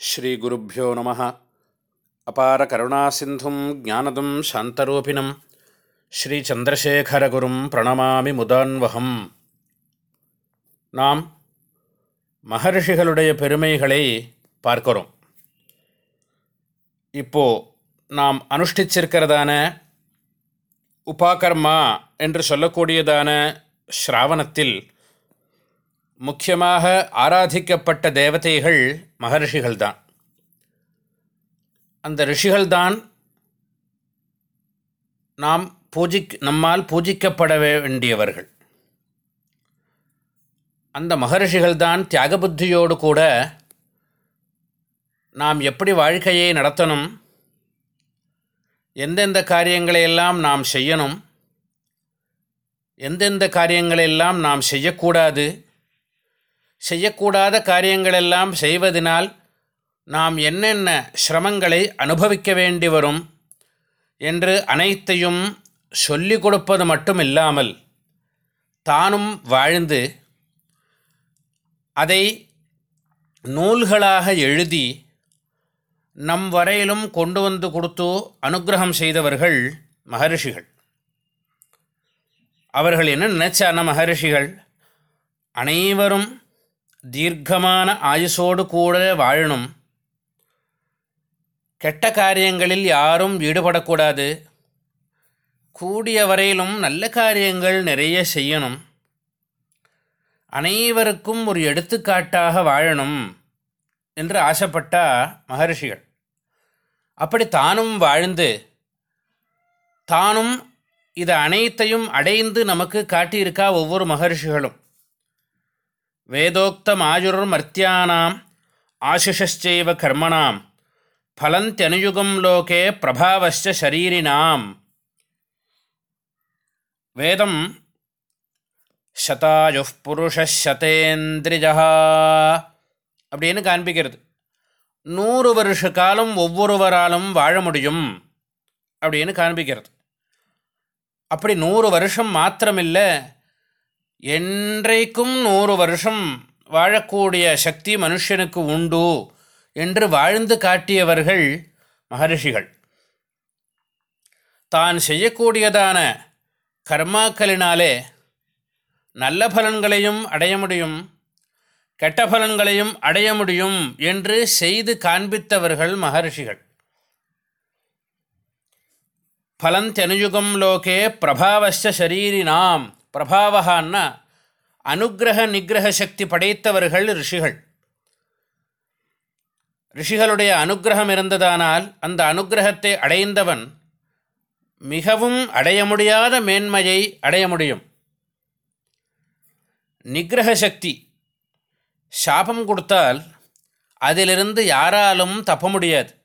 ஸ்ரீகுருப்போ நம. அபார கருணாசிந்தும் ஜானதும் சாந்தரூபிணம். ஸ்ரீச்சந்திரசேகரகுரும் பிரணமாமி முதான்வகம். நாம் மகர்ஷிகளுடைய பெருமைகளை பார்க்கிறோம். இப்போ நாம் அனுஷ்டிச்சிருக்கிறதான உபாகர்மா என்று சொல்லக்கூடியதான ஸ்ராவணத்தில் முக்கியமாக ஆராதிக்கப்பட்ட தேவதைகள் மகர்ஷிகள்தான். அந்த ரிஷிகள்தான் நாம் பூஜிக் நம்மால் பூஜிக்கப்பட வேண்டியவர்கள். அந்த மகரிஷிகள் தான் தியாக புத்தியோடு கூட நாம் எப்படி வாழ்க்கையை நடத்தணும் எந்தெந்த காரியங்களையெல்லாம் நாம் செய்யணும் எந்தெந்த காரியங்களையெல்லாம் நாம் செய்யக்கூடாது செய்யக்கூடாத காரியங்களெல்லாம் செய்வதனால் நாம் என்னென்ன சிரமங்களை அனுபவிக்க வேண்டி வரும் என்று அனைத்தையும் சொல்லிக் கொடுப்பது மட்டும் இல்லாமல் தானும் வாழ்ந்து அதை நூல்களாக எழுதி நம் வரையிலும் கொண்டு வந்து கொடுத்து அனுகிரகம் செய்தவர்கள் மகரிஷிகள். அவர்கள் என்ன நினச்சான மகரிஷிகள்? அனைவரும் தீர்க்கமான ஆயுசோடு கூட வாழணும் கெட்ட காரியங்களில் யாரும் ஈடுபடக்கூடாது கூடிய வரையிலும் நல்ல காரியங்கள் நிறைய செய்யணும் அனைவருக்கும் ஒரு எடுத்துக்காட்டாக வாழணும் என்று ஆசைப்பட்டா மகர்ஷிகள் அப்படி தானும் வாழ்ந்து தானும் இது அனைத்தையும் அடைந்து நமக்கு காட்டியிருக்கா ஒவ்வொரு மகர்ஷிகளும் வேதோக்தமாயுர் மர்த்தியானாம் ஆசிஷச்சைவ கர்மணாம் ஃபலந்தியனுயுகம் லோகே பிரபாவச்ச ஷரீரினாம் வேதம் சதாயு புருஷத்தேந்திரிஜா அப்படின்னு காண்பிக்கிறது. நூறு வருஷ காலம் ஒவ்வொருவராலும் வாழ முடியும் அப்படின்னு காண்பிக்கிறது. அப்படி நூறு வருஷம் மாத்திரமில்லை என்றைக்கும் நூறு வருஷம் வாழக்கூடிய சக்தி மனுஷனுக்கு உண்டு என்று வாழ்ந்து காட்டியவர்கள் மகரிஷிகள். தான் செய்யக்கூடியதான கர்மாக்களினாலே நல்ல பலன்களையும் அடைய முடியும் கெட்ட பலன்களையும் அடைய முடியும் என்று செய்து காண்பித்தவர்கள் மகர்ஷிகள். பலந்தெனுயுகம் லோகே பிரபாவச்ச சரீரினாம் பிரபாவகான்னா அனுகிரக நிகிரக சக்தி படைத்தவர்கள் ரிஷிகள். ரிஷிகளுடைய அனுகிரகம் இருந்ததானால் அந்த அனுகிரகத்தை அடைந்தவன் மிகவும் அடைய முடியாத மேன்மையை அடைய முடியும். நிகிரக சக்தி சாபம் கொடுத்தால் அதிலிருந்து யாராலும் தப்ப முடியாது.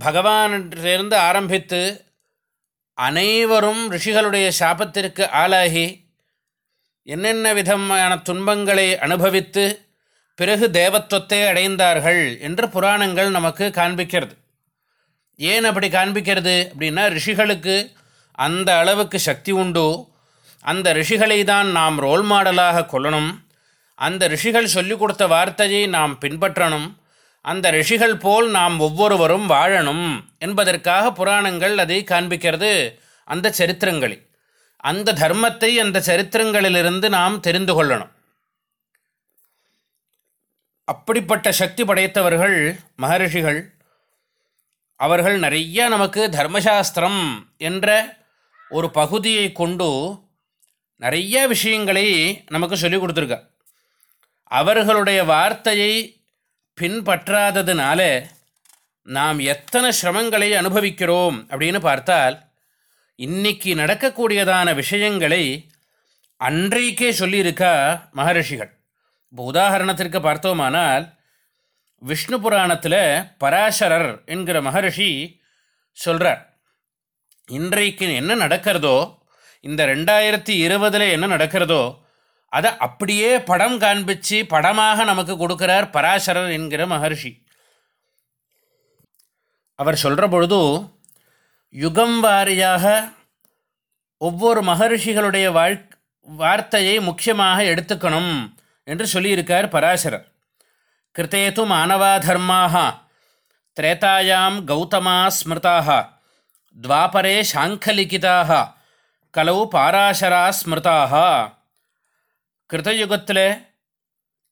பகவானிலிருந்து ஆரம்பித்து அனைவரும் ரிஷிகளுடைய சாபத்திற்கு ஆளாகி என்னென்ன விதமான துன்பங்களை அனுபவித்து பிறகு தேவத்துவத்தை அடைந்தார்கள் என்று புராணங்கள் நமக்கு காண்பிக்கிறது. ஏன் அப்படி காண்பிக்கிறது அப்படின்னா ரிஷிகளுக்கு அந்த அளவுக்கு சக்தி உண்டு. அந்த ரிஷிகளை தான் நாம் ரோல் மாடலாக கொள்ளணும். அந்த ரிஷிகள் சொல்லிக் கொடுத்த வார்த்தையை நாம் பின்பற்றணும். அந்த ரிஷிகள் போல் நாம் ஒவ்வொருவரும் வாழணும் என்பதற்காக புராணங்கள் அதை காண்பிக்கிறது அந்த சரித்திரங்களில். அந்த தர்மத்தை அந்த சரித்திரங்களிலிருந்து நாம் தெரிந்து கொள்ளணும். அப்படிப்பட்ட சக்தி படைத்தவர்கள் மகரிஷிகள் அவர்கள் நிறைய நமக்கு தர்மசாஸ்திரம் என்ற ஒரு பகுதியை கொண்டு நிறைய விஷயங்களை நமக்கு சொல்லிக் கொடுத்துருக்க அவர்களுடைய வார்த்தையை பின்பற்றாததுனால நாம் எத்தனை சிரமங்களை அனுபவிக்கிறோம் அப்படின்னு பார்த்தால் இன்னைக்கு நடக்கக்கூடியதான விஷயங்களை அன்றைக்கே சொல்லியிருக்கா மகரிஷிகள். இப்போ உதாரணத்திற்கு பார்த்தோமானால் விஷ்ணு புராணத்தில் பராசரர் என்கிற மகரிஷி சொல்கிறார் இன்றைக்கு என்ன நடக்கிறதோ இந்த ரெண்டாயிரத்தி இருபதில் என்ன நடக்கிறதோ அதை அப்படியே படம் காண்பிச்சு படமாக நமக்கு கொடுக்கிறார் பராசரர் என்கிற மகர்ஷி. அவர் சொல்கிற பொழுது யுகம் வாரியாக ஒவ்வொரு மகர்ஷிகளுடைய வாழ் வார்த்தையை முக்கியமாக எடுத்துக்கணும் என்று சொல்லியிருக்கார் பராசரர். கிருத்தேது மானவா தர்மாக திரேதாயாம் கௌதமா ஸ்மிருதாக துவாபரே சாங்கலிகிதாக கலவு பாராசரா ஸ்மிருதாக கிருதயுகத்தில்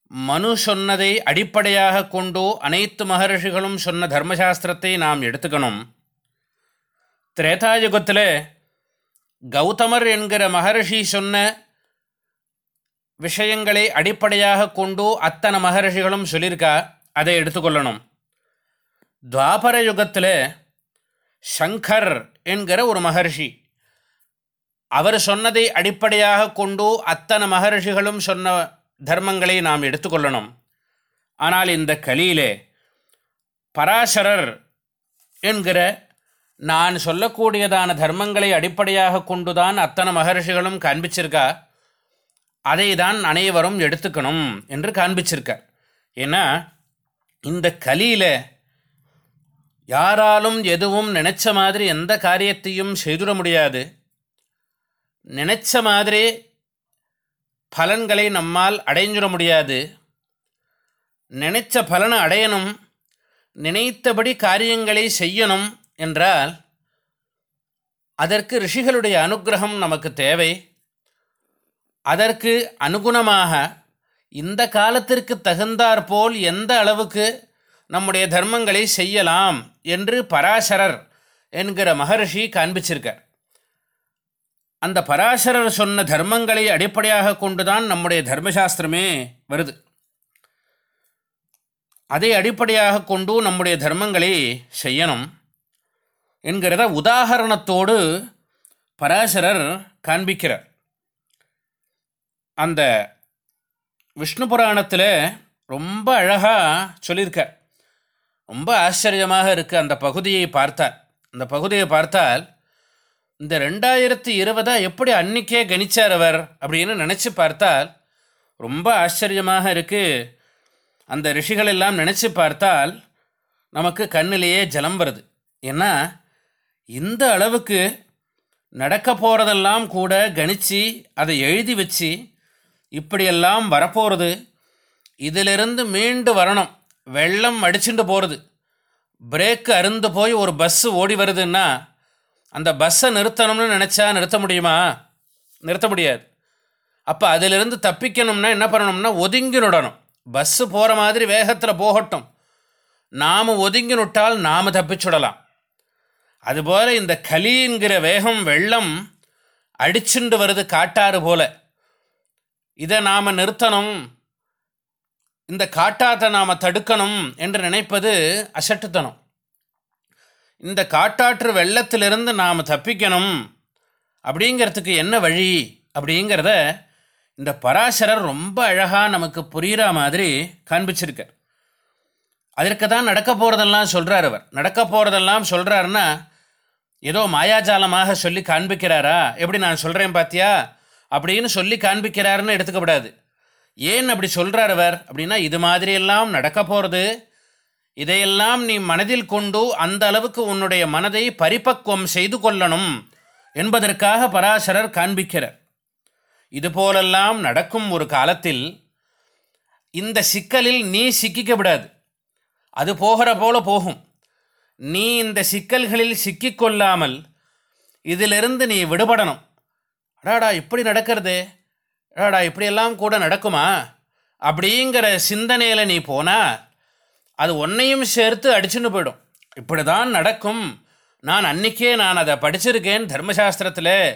மனு சொன்னதை அடிப்படையாக கொண்டு அனைத்து மகர்ஷிகளும் சொன்ன தர்மசாஸ்திரத்தை நாம் எடுத்துக்கணும். திரேதாயுகத்தில் கௌதமர் என்கிற மகர்ஷி சொன்ன விஷயங்களை அடிப்படையாக கொண்டு அத்தனை மகர்ஷிகளும் சொல்லியிருக்கா அதை எடுத்துக்கொள்ளணும். துவாபர யுகத்தில் சங்கர் என்கிற ஒரு மகர்ஷி அவர் சொன்னதை அடிப்படையாக கொண்டு அத்தனை மகர்ஷிகளும் சொன்ன தர்மங்களை நாம் எடுத்துக்கொள்ளணும். ஆனால் இந்த கலியிலே பராசரர் என்கிற நான் சொல்லக்கூடியதான தர்மங்களை அடிப்படையாக கொண்டுதான் அத்தனை மகர்ஷிகளும் காண்பிச்சிருக்கா? அதை தான் அனைவரும் எடுத்துக்கணும் என்று காண்பிச்சிருக்கார். ஏன்னா இந்த கலியில் யாராலும் எதுவும் நினச்ச மாதிரி எந்த காரியத்தையும் செய்துட முடியாது. நினச்ச மாதிரி பலன்களை நம்மால் அடைஞ்சிட முடியாது. நினைச்ச பலனை அடையணும் நினைத்தபடி காரியங்களை செய்யணும் என்றால் அதற்கு ரிஷிகளுடைய அனுகிரகம் நமக்கு தேவை. அதற்கு அனுகுணமாக இந்த காலத்திற்கு தகுந்தாற்போல் எந்த அளவுக்கு நம்முடைய தர்மங்களை செய்யலாம் என்று பராசரர் என்கிற மகர்ஷி காண்பிச்சிருக்கார். அந்த பராசரர் சொன்ன தர்மங்களை அடிப்படையாக கொண்டுதான் நம்முடைய தர்மசாஸ்திரமே வருது. அதை அடிப்படையாக கொண்டு நம்முடைய தர்மங்களை செய்யணும் என்கிறத உதாகரணத்தோடு பராசரர் காண்பிக்கிறார். அந்த விஷ்ணு புராணத்தில் ரொம்ப அழகாக சொல்லியிருக்கார். ரொம்ப ஆச்சரியமாக இருக்குது அந்த பகுதியை பார்த்தால். அந்த பகுதியை பார்த்தால் இந்த ரெண்டாயிரத்தி இருபதா எப்படி அன்னைக்கே கணிச்சார் அவர் அப்படின்னு நினச்சி பார்த்தால் ரொம்ப ஆச்சரியமாக இருக்குது அந்த ரிஷிகள் எல்லாம் நினச்சி பார்த்தால் நமக்கு கண்ணிலேயே ஜலம் வருது. ஏன்னா இந்த அளவுக்கு நடக்க போகிறதெல்லாம் கூட கணித்து அதை எழுதி வச்சு இப்படியெல்லாம் வரப்போகிறது இதிலிருந்து மீண்டு வரணும். வெள்ளம் அடிச்சுட்டு போகிறது பிரேக்கு அருந்து போய் ஒரு பஸ்ஸு ஓடி வருதுன்னா அந்த பஸ்ஸை நிறுத்தணும்னு நினச்சா நிறுத்த முடியுமா? நிறுத்த முடியாது. அப்போ அதிலிருந்து தப்பிக்கணும்னா என்ன பண்ணணும்னா ஒதுங்கி நுடணும். பஸ்ஸு போகிற மாதிரி வேகத்தில் போகட்டும். நாம் ஒதுங்கி நுட்டால் நாம் தப்பிச்சுடலாம் அதுபோல் இந்த கலிங்கிற வேகம் வெள்ளம் அடிச்சுண்டு வருது காட்டாறு போல். இதை நாம் நிறுத்தணும். இந்த காட்டாத்தை நாம் தடுக்கணும் என்று நினைப்பது அசட்டுத்தனம். இந்த காட்டாற்று வெள்ளத்திலிருந்து நாம் தப்பிக்கணும். அப்படிங்கிறதுக்கு என்ன வழி? அப்படிங்கிறத இந்த பராசரர் ரொம்ப அழகாக நமக்கு புரிகிற மாதிரி காண்பிச்சிருக்கார். அதற்கு தான் நடக்க போகிறதெல்லாம் சொல்கிறார் அவர். நடக்க போகிறதெல்லாம் சொல்கிறாருன்னா ஏதோ மாயாஜாலமாக சொல்லி காண்பிக்கிறாரா? எப்படி நான் சொல்கிறேன் பார்த்தியா அப்படின்னு சொல்லி காண்பிக்கிறாருன்னு எடுத்துக்கப்படாது ஏன் அப்படி சொல்கிறார் அவர்? அப்படின்னா இது மாதிரியெல்லாம் நடக்க போகிறது இதையெல்லாம் நீ மனதில் கொண்டு அந்த அளவுக்கு உன்னுடைய மனதை பரிபக்குவம் செய்து கொள்ளணும் என்பதற்காக பராசரர் காண்பிக்கிறார். இதுபோலெல்லாம் நடக்கும் ஒரு காலத்தில் இந்த சிக்கலில் நீ சிக்கிக்க விடாது. அது போகிற போல போகும். நீ இந்த சிக்கல்களில் சிக்கிக்கொள்ளாமல் இதிலிருந்து நீ விடுபடணும். அடாடா இப்படி நடக்கிறது. அடாடா இப்படியெல்லாம் கூட நடக்குமா? அப்படிங்கிற சிந்தனையில் நீ போனால் அது ஒன்றையும் சேர்த்து அடிச்சுன்னு போயிடும். இப்படி தான் நடக்கும். நான் அன்றைக்கே நான் அதை படிச்சிருக்கேன் தர்மசாஸ்திரத்தில்.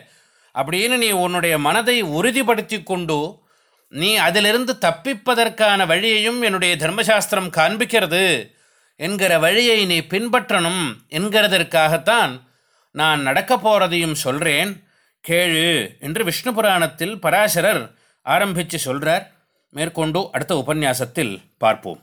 அப்படின்னு நீ உன்னுடைய மனதை உறுதிப்படுத்தி கொண்டு நீ அதிலிருந்து தப்பிப்பதற்கான வழியையும் என்னுடைய தர்மசாஸ்திரம் காண்பிக்கிறது என்கிற வழியை நீ பின்பற்றணும் என்கிறதற்காகத்தான் நான் நடக்க போகிறதையும் சொல்கிறேன் கேளு என்று விஷ்ணு புராணத்தில் பராசரர் ஆரம்பித்து சொல்கிறார் மேற்கொண்டு அடுத்த உபன்யாசத்தில் பார்ப்போம்.